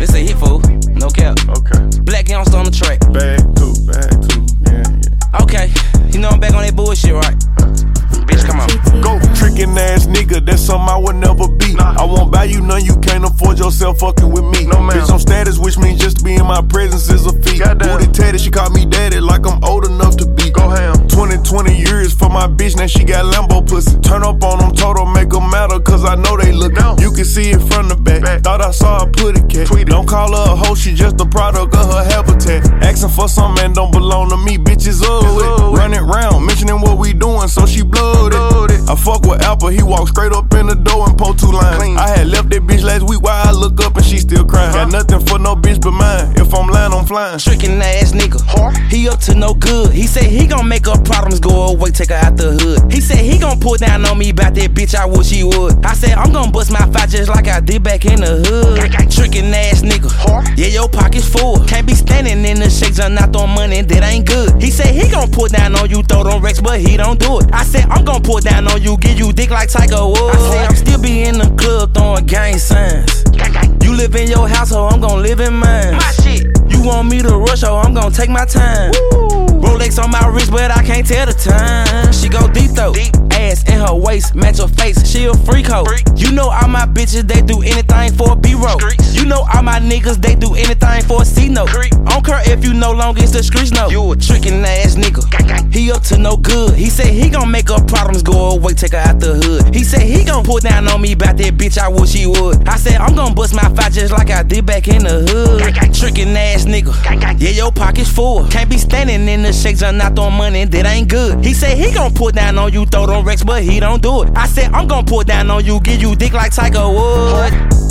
This a hit fool. No cap. Okay. Black youngster on the track. Bag too, bag too. Yeah, yeah. Okay. You know I'm back on that bullshit, right? Bitch, come on. Go trickin' ass nigga, that's something I would never be. I won't buy you none, you can't afford yourself fucking with me. No man. Bitch, I'm status, which means just to be in my presence is a feat. Booty tatted, she called me daddy like I'm old enough to be. Go ham. 20, 20 years for my bitch, now she got Lambo pussy. Turn up on them, total make them matter, cause I know they look. Can see it from the back. Thought I saw her put it cat. Don't call her a hoe, she just a product of her habitat. Asking for some man don't belong to me, bitches owe it. Run it round, mentioning what we doing, so she blowed it. I fuck with Alpha, he walked straight up in the door and pulled two lines. I had left that bitch last flying. Trickin' ass nigga. He up to no good. He said he gon' make her problems go away, take her out the hood. He said he gon' pull down on me about that bitch, I wish he would. I said I'm gon' bust my fight just like I did back in the hood. Trickin' ass nigga. Yeah, your pocket's full. Can't be standing in the shakes and not throwing money, that ain't good. He said he gon' pull down on you, throw them wrecks, but he don't do it. I said I'm gon' pull down on you, give you dick like Tiger Woods. I said I'm still be in the club throwing gang signs. You live in your house, household, I'm gon' live in mine. My shit. You want me to rush, oh, I'm gon' take my time. Rolex on my wrist, but I can't tell the time. She go deep though. Ass in her waist, match her face. She a freak hoe. You know all my bitches, they do anything for a B-roll. You know all my niggas, they do anything for a C-note. I don't care if you no longer it's the streets, no. You a trickin' ass nigga. He up to no good. He said he gon' make her problems go away, take her out the hood. He said he gon' pull down on me about that bitch, I wish he would. I said I'm gon' bust my fight just like I did back in the hood. Trickin' ass nigga. Yeah, your pocket's full. Can't be standing in the shakes and not throwing money, that ain't good. He said he gon' pull down on you, throw them wrecks, but he don't do it. I said I'm gon' pull down on you, give you dick like Tiger Wood. Keep that.